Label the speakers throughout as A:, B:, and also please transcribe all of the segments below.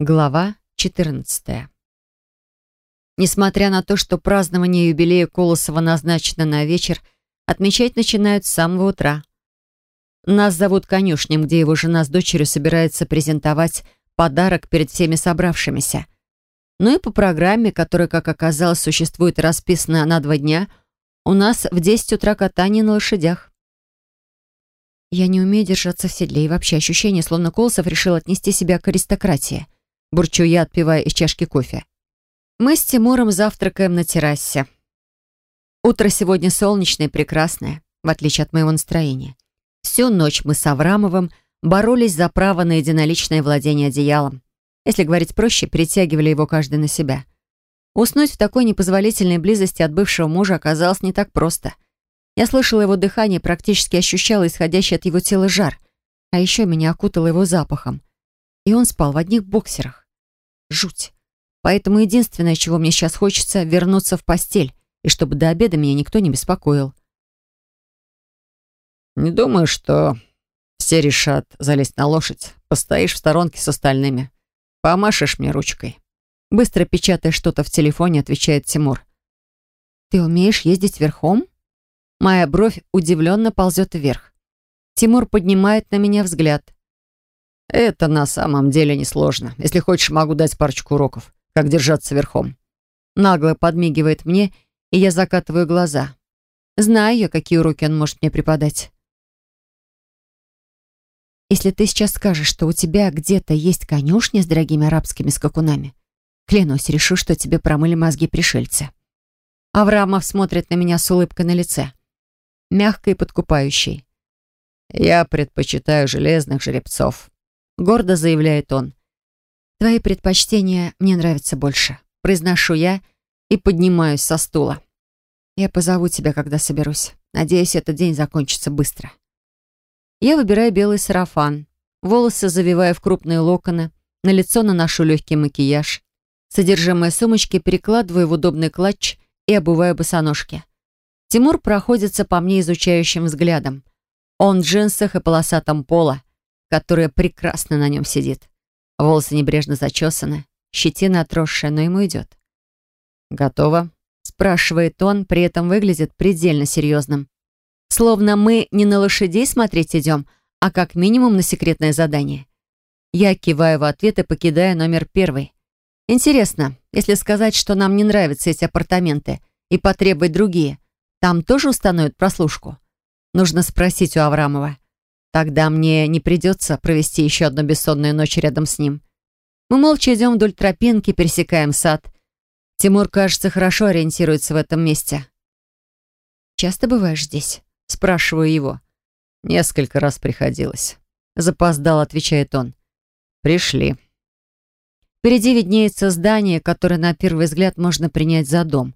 A: Глава 14. Несмотря на то, что празднование юбилея Колосова назначено на вечер, отмечать начинают с самого утра. Нас зовут конюшнем, где его жена с дочерью собирается презентовать подарок перед всеми собравшимися. Ну и по программе, которая, как оказалось, существует расписана на два дня, у нас в 10 утра катание на лошадях. Я не умею держаться в седле, и вообще ощущение, словно Колосов решил отнести себя к аристократии – бурчу я, отпивая из чашки кофе. Мы с Тимуром завтракаем на террасе. Утро сегодня солнечное и прекрасное, в отличие от моего настроения. Всю ночь мы с Аврамовым боролись за право на единоличное владение одеялом. Если говорить проще, перетягивали его каждый на себя. Уснуть в такой непозволительной близости от бывшего мужа оказалось не так просто. Я слышала его дыхание, практически ощущала исходящий от его тела жар. А еще меня окутало его запахом и он спал в одних боксерах. Жуть. Поэтому единственное, чего мне сейчас хочется, вернуться в постель, и чтобы до обеда меня никто не беспокоил.
B: «Не думаю, что все решат залезть на лошадь. Постоишь в сторонке с остальными. Помашешь мне ручкой».
A: Быстро печатая что-то в телефоне, отвечает Тимур. «Ты умеешь ездить верхом?» Моя бровь удивленно ползет вверх. Тимур поднимает на меня взгляд.
B: Это на самом деле несложно. Если хочешь, могу дать парочку уроков, как держаться верхом.
A: Нагло подмигивает мне, и я закатываю глаза. Знаю я, какие уроки он может мне преподать. Если ты сейчас скажешь, что у тебя где-то есть конюшня с дорогими арабскими скакунами, клянусь, решу, что тебе промыли мозги пришельцы. Аврамов смотрит на меня с улыбкой на лице. Мягкой и подкупающей.
B: Я предпочитаю железных жеребцов
A: гордо заявляет он. «Твои предпочтения мне нравятся больше», произношу я и поднимаюсь со стула. «Я позову тебя, когда соберусь. Надеюсь, этот день закончится быстро». Я выбираю белый сарафан, волосы завиваю в крупные локоны, на лицо наношу легкий макияж, содержимое сумочки перекладываю в удобный клатч и обуваю босоножки. Тимур проходится по мне изучающим взглядом. Он в джинсах и полосатом пола, которая прекрасно на нем сидит. Волосы небрежно зачесаны, щетина отросшая, но ему идет.
B: «Готово?»
A: — спрашивает он, при этом выглядит предельно серьезным. Словно мы не на лошадей смотреть идем, а как минимум на секретное задание. Я киваю в ответ и покидаю номер первый. Интересно, если сказать, что нам не нравятся эти апартаменты и потребовать другие, там тоже установят прослушку? Нужно спросить у Аврамова. Тогда мне не придется провести еще одну бессонную ночь рядом с ним. Мы молча идем вдоль тропинки, пересекаем сад. Тимур, кажется, хорошо ориентируется в этом месте. «Часто бываешь здесь?» — спрашиваю его.
B: «Несколько раз приходилось».
A: Запоздал, отвечает он.
B: «Пришли».
A: Впереди виднеется здание, которое на первый взгляд можно принять за дом.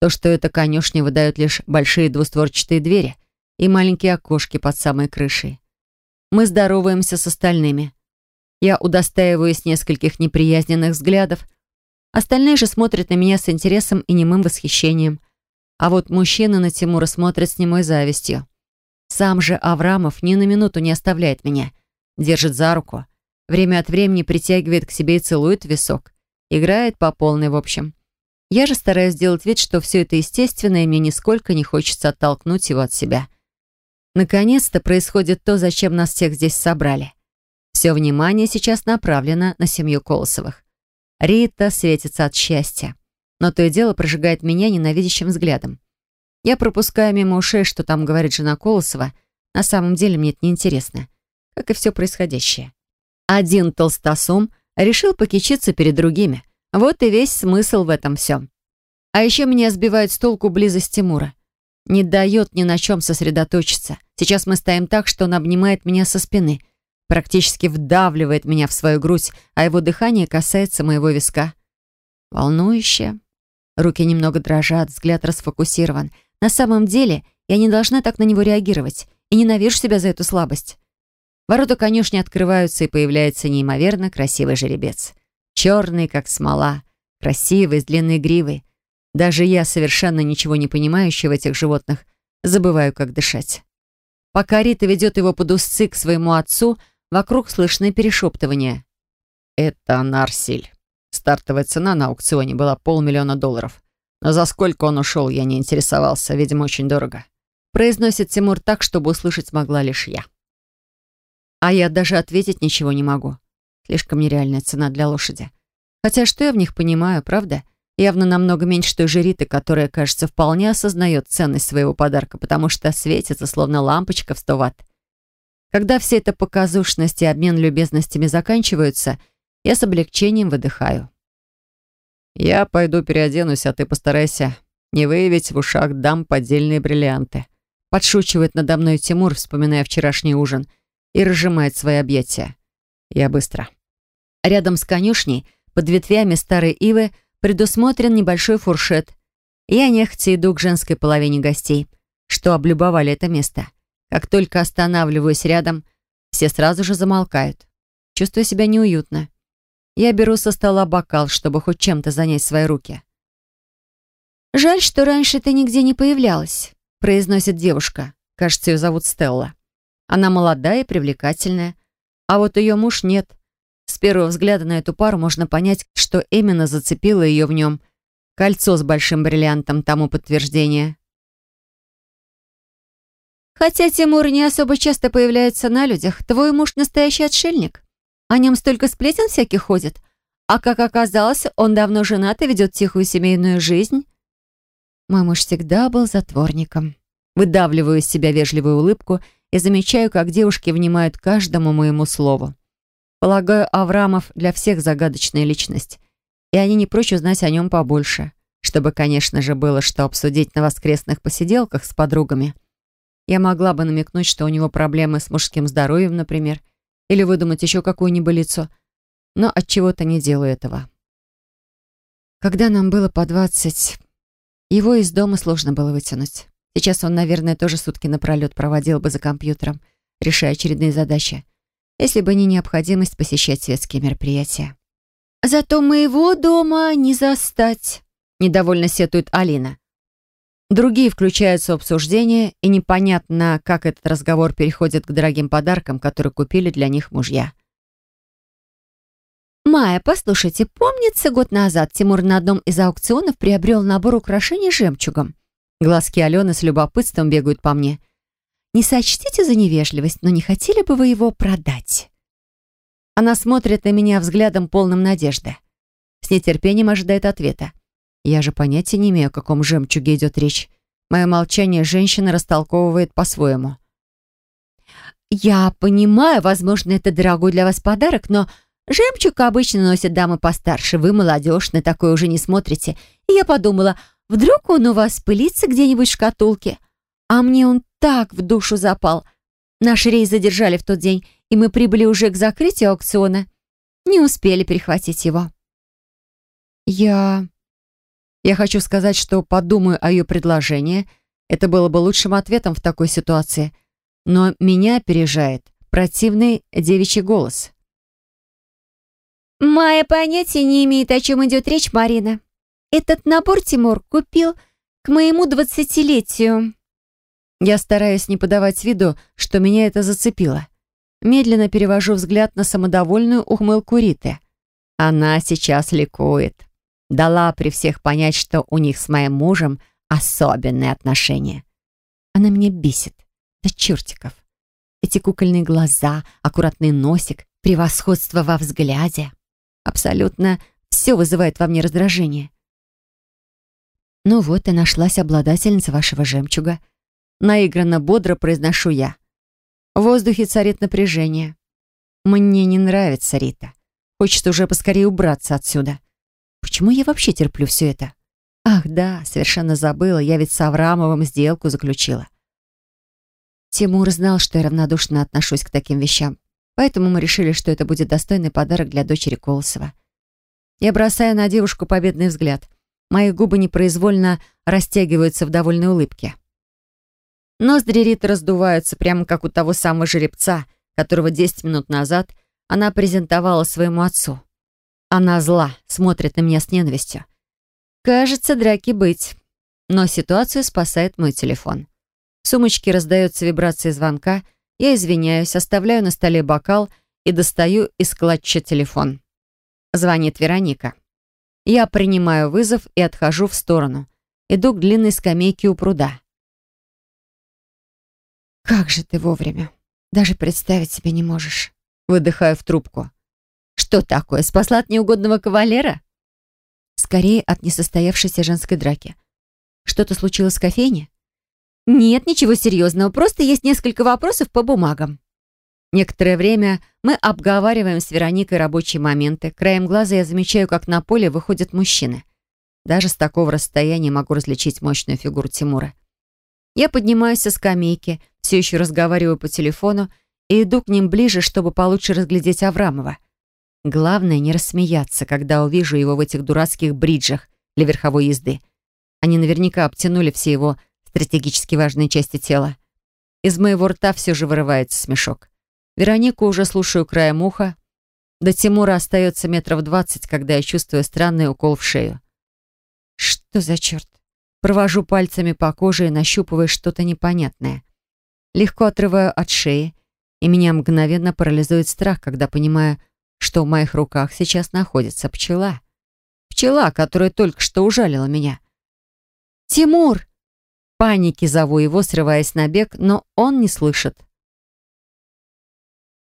A: То, что это конюшня, выдают лишь большие двустворчатые двери и маленькие окошки под самой крышей. Мы здороваемся с остальными. Я удостаиваюсь нескольких неприязненных взглядов. Остальные же смотрят на меня с интересом и немым восхищением. А вот мужчины на Тимура смотрят с немой завистью. Сам же Аврамов ни на минуту не оставляет меня. Держит за руку. Время от времени притягивает к себе и целует висок. Играет по полной, в общем. Я же стараюсь сделать вид, что все это естественно, и мне нисколько не хочется оттолкнуть его от себя. Наконец-то происходит то, зачем нас всех здесь собрали. Все внимание сейчас направлено на семью Колосовых. Рита светится от счастья, но то и дело прожигает меня ненавидящим взглядом. Я пропускаю мимо ушей, что там говорит жена Колосова. На самом деле мне это неинтересно, как и все происходящее. Один толстосум решил покичиться перед другими. Вот и весь смысл в этом всем. А еще меня сбивает с толку близость Тимура. Не дает ни на чем сосредоточиться. Сейчас мы стоим так, что он обнимает меня со спины, практически вдавливает меня в свою грудь, а его дыхание касается моего виска. Волнующе. Руки немного дрожат, взгляд расфокусирован. На самом деле, я не должна так на него реагировать и ненавижу себя за эту слабость. Ворота конюшни открываются, и появляется неимоверно красивый жеребец. Черный, как смола, красивый, с длинной гривой. Даже я, совершенно ничего не понимающая в этих животных, забываю, как дышать. Пока Рита ведет его под узцы к своему отцу, вокруг слышны перешептывания.
B: Это Нарсиль. Стартовая цена на аукционе была полмиллиона долларов. Но за сколько он ушел, я не интересовался. Видимо, очень дорого. Произносит Тимур так, чтобы услышать могла лишь я. А я даже ответить ничего не могу. Слишком нереальная цена для лошади. Хотя что я в них понимаю, правда? Явно намного меньше той жириты, которая, кажется, вполне осознает ценность своего подарка, потому что светится, словно лампочка в 100 ватт. Когда все эта показушность и обмен любезностями заканчиваются, я с облегчением выдыхаю. «Я пойду переоденусь, а ты постарайся не выявить в ушах дам поддельные бриллианты», подшучивает надо мной Тимур, вспоминая вчерашний ужин, и разжимает свои объятия. Я быстро. Рядом с конюшней, под ветвями старой ивы, предусмотрен небольшой фуршет. Я нехотя иду к женской половине гостей, что облюбовали это место. Как только останавливаюсь рядом, все сразу же замолкают. Чувствую себя неуютно. Я беру со стола бокал, чтобы хоть чем-то занять свои руки.
A: «Жаль, что раньше ты нигде не появлялась», — произносит девушка. Кажется, ее зовут Стелла. Она молодая и привлекательная, а вот ее муж нет. С первого взгляда на эту пару можно понять, что именно зацепило ее в нем. Кольцо с большим бриллиантом тому подтверждение. Хотя Тимур не особо часто появляется на людях, твой муж настоящий отшельник. О нем столько сплетен всяких ходит. А как оказалось, он давно женат и ведет тихую семейную жизнь. Мой муж всегда был затворником. Выдавливаю из себя вежливую улыбку и замечаю, как девушки внимают каждому моему слову. Полагаю, Аврамов для всех загадочная личность, и они не прочь узнать о нем побольше, чтобы, конечно же, было что обсудить на воскресных посиделках с подругами. Я могла бы намекнуть, что у него проблемы с мужским здоровьем, например, или выдумать еще какую-нибудь лицо, но от чего то не делаю этого. Когда нам было по двадцать, его из дома сложно было вытянуть. Сейчас он, наверное, тоже сутки напролет проводил бы за компьютером, решая очередные задачи если бы не необходимость посещать светские мероприятия. «Зато моего дома не застать», — недовольно сетует Алина. Другие включаются в обсуждение, и непонятно, как этот разговор переходит к дорогим подаркам, которые купили для них мужья. «Майя, послушайте, помнится, год назад Тимур на одном из аукционов приобрел набор украшений жемчугом?» Глазки Алены с любопытством бегают по мне — не сочтите за невежливость, но не хотели бы вы его продать?» Она смотрит на меня взглядом полным надежды. С нетерпением ожидает ответа. Я же понятия не имею, о каком жемчуге идет речь. Мое молчание женщина растолковывает по-своему. «Я понимаю, возможно, это дорогой для вас подарок, но жемчуг обычно носят дамы постарше. Вы молодежь, на такое уже не смотрите. И я подумала, вдруг он у вас пылится где-нибудь в шкатулке? А мне он так в душу запал. Наш рейс задержали в тот день, и мы прибыли уже к закрытию аукциона. Не успели перехватить его. Я... Я хочу сказать, что подумаю о ее предложении. Это было бы лучшим ответом в такой ситуации. Но меня опережает противный девичий голос. «Майя понятия не имеет, о чем идет речь, Марина. Этот набор Тимур купил к моему двадцатилетию. Я стараюсь не подавать виду, что меня это зацепило. Медленно перевожу взгляд на самодовольную ухмылку Риты. Она сейчас ликует. Дала при всех понять, что у них с моим мужем особенные отношения. Она меня бесит. Да чертиков. Эти кукольные глаза, аккуратный носик, превосходство во взгляде. Абсолютно все вызывает во мне раздражение. Ну вот и нашлась обладательница вашего жемчуга — Наигранно бодро произношу я. В воздухе царит напряжение. Мне не нравится Рита. Хочется уже поскорее убраться отсюда. Почему я вообще терплю все это? Ах, да, совершенно забыла. Я ведь с Аврамовым сделку заключила. Тимур знал, что я равнодушно отношусь к таким вещам. Поэтому мы решили, что это будет достойный подарок для дочери Колосова. Я бросаю на девушку победный взгляд. Мои губы непроизвольно растягиваются в довольной улыбке. Ноздри Риты раздуваются, прямо как у того самого жеребца, которого 10 минут назад она презентовала своему отцу. Она зла, смотрит на меня с ненавистью. Кажется, драки быть. Но ситуацию спасает мой телефон. В сумочке раздается вибрация звонка, я извиняюсь, оставляю на столе бокал и достаю из клатча телефон. звонит Вероника. Я принимаю вызов и отхожу в сторону. Иду к длинной скамейке у пруда.
C: «Как же ты вовремя! Даже представить себе не можешь!»
A: Выдыхаю в трубку. «Что такое? Спасла от неугодного кавалера?»
C: Скорее, от несостоявшейся женской драки. Что-то случилось в кофейне?
A: Нет, ничего серьезного. Просто есть несколько вопросов по бумагам. Некоторое время мы обговариваем с Вероникой рабочие моменты. Краем глаза я замечаю, как на поле выходят мужчины. Даже с такого расстояния могу различить мощную фигуру Тимура. Я поднимаюсь со скамейки, все еще разговариваю по телефону и иду к ним ближе, чтобы получше разглядеть Аврамова. Главное не рассмеяться, когда увижу его в этих дурацких бриджах для верховой езды. Они наверняка обтянули все его стратегически важные части тела. Из моего рта все же вырывается смешок. Веронику уже слушаю краем уха. До Тимура остается метров двадцать, когда я чувствую странный укол в шею. Что за черт? Провожу пальцами по коже и нащупываю что-то непонятное. Легко отрываю от шеи, и меня мгновенно парализует страх, когда понимаю, что в моих руках сейчас находится пчела. Пчела, которая только что ужалила меня. «Тимур!» Паники зову его, срываясь на бег, но он не слышит.